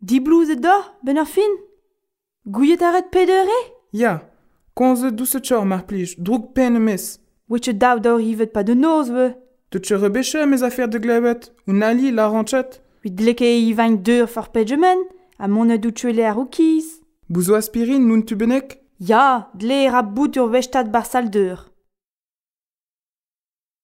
Di blouzet da, ben ar fin Gouiet aret pedere Ya, konzet douset tchor mar plij, droug pen mes. Wetche daou daou rivet pa de noz, ve Te tche rebeche mes affaires de glebet, ou nali la ranchet. Wit dleke e ivañ deur for pegemen, a mon dou tuele ar oukiz. Bouzo aspirin nun tu benek Ya, dle e a bout ur vechtat bar sal deur.